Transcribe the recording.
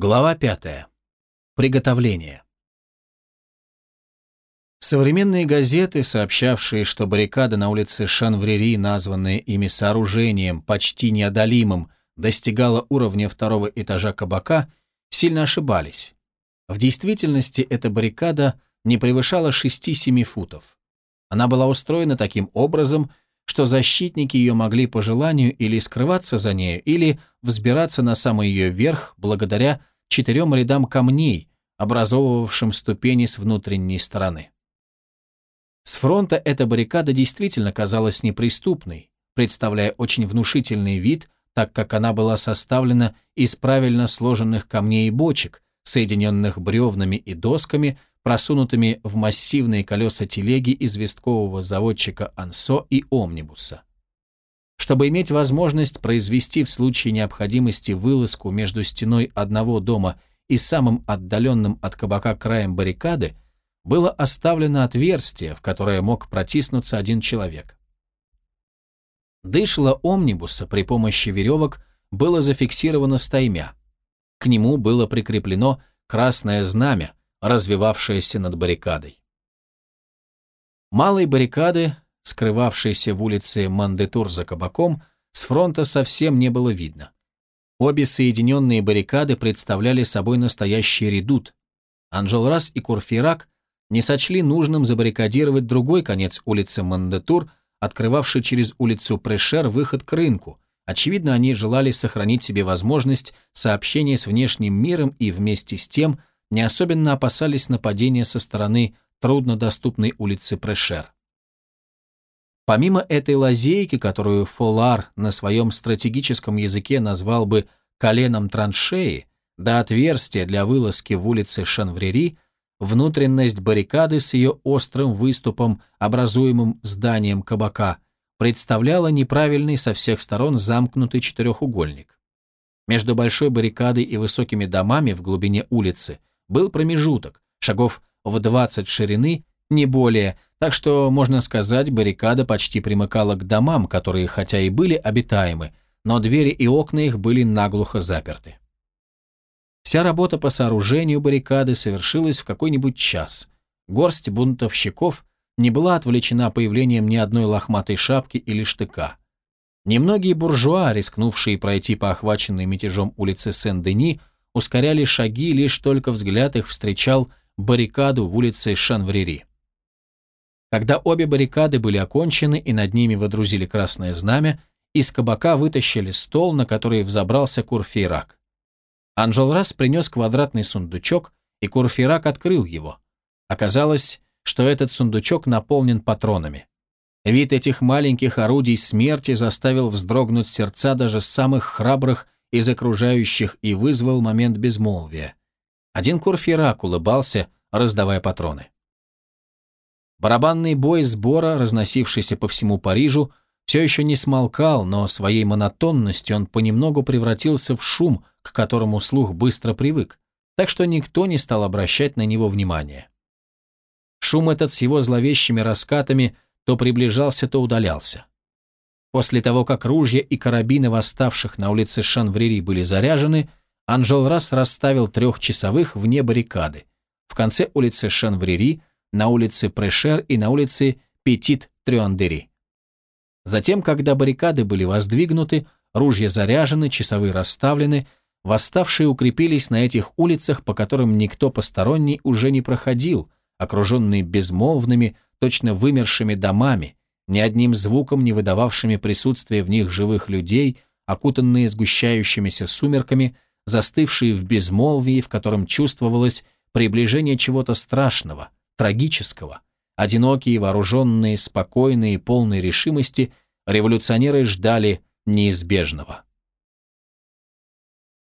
Глава 5. Приготовление. Современные газеты, сообщавшие, что баррикады на улице Шанврери, названные ими сооружением почти неодолимым, достигала уровня второго этажа кабака, сильно ошибались. В действительности эта баррикада не превышала 6-7 футов. Она была устроена таким образом, что защитники ее могли по желанию или скрываться за нею, или взбираться на самый ее верх благодаря четырем рядам камней, образовывавшим ступени с внутренней стороны. С фронта эта баррикада действительно казалась неприступной, представляя очень внушительный вид, так как она была составлена из правильно сложенных камней и бочек, соединенных бревнами и досками, просунутыми в массивные колеса телеги известкового заводчика Ансо и Омнибуса. Чтобы иметь возможность произвести в случае необходимости вылазку между стеной одного дома и самым отдаленным от кабака краем баррикады, было оставлено отверстие, в которое мог протиснуться один человек. Дышло омнибуса при помощи веревок было зафиксировано стаймя. К нему было прикреплено красное знамя, развивавшееся над баррикадой. Малой баррикады, скрывавшейся в улице Мандетур за кабаком, с фронта совсем не было видно. Обе соединенные баррикады представляли собой настоящий редут. Анжелрас и Курфирак не сочли нужным забаррикадировать другой конец улицы Мандетур, открывавший через улицу Прешер выход к рынку. Очевидно, они желали сохранить себе возможность сообщения с внешним миром и вместе с тем не особенно опасались нападения со стороны труднодоступной улицы Прешер. Помимо этой лазейки, которую Фолар на своем стратегическом языке назвал бы коленом траншеи, до отверстия для вылазки в улице Шанврери, внутренность баррикады с ее острым выступом, образуемым зданием кабака, представляла неправильный со всех сторон замкнутый четырехугольник. Между большой баррикадой и высокими домами в глубине улицы был промежуток, шагов в 20 ширины, не более, так что, можно сказать, баррикада почти примыкала к домам, которые хотя и были обитаемы, но двери и окна их были наглухо заперты. Вся работа по сооружению баррикады совершилась в какой-нибудь час. Горсть бунтовщиков не была отвлечена появлением ни одной лохматой шапки или штыка. Немногие буржуа, рискнувшие пройти по охваченной мятежом улице Сен-Дени, ускоряли шаги, лишь только взгляд их встречал баррикаду в улице Шанврери. Когда обе баррикады были окончены и над ними водрузили красное знамя, из кабака вытащили стол, на который взобрался Курфейрак. Анжелрас принес квадратный сундучок, и Курфейрак открыл его. Оказалось, что этот сундучок наполнен патронами. Вид этих маленьких орудий смерти заставил вздрогнуть сердца даже самых храбрых из окружающих и вызвал момент безмолвия. Один Курфирак улыбался, раздавая патроны. Барабанный бой сбора, разносившийся по всему Парижу, все еще не смолкал, но своей монотонностью он понемногу превратился в шум, к которому слух быстро привык, так что никто не стал обращать на него внимания. Шум этот с его зловещими раскатами то приближался, то удалялся. После того, как ружья и карабины восставших на улице Шанврери были заряжены, Анжел Расс расставил трехчасовых вне баррикады, в конце улицы Шанврери, на улице Прешер и на улице Петит-Трюандери. Затем, когда баррикады были воздвигнуты, ружья заряжены, часовые расставлены, восставшие укрепились на этих улицах, по которым никто посторонний уже не проходил, окруженные безмолвными, точно вымершими домами, ни одним звуком не выдававшими присутствия в них живых людей, окутанные сгущающимися сумерками, застывшие в безмолвии, в котором чувствовалось приближение чего-то страшного, трагического. Одинокие, вооруженные, спокойные, полные решимости, революционеры ждали неизбежного.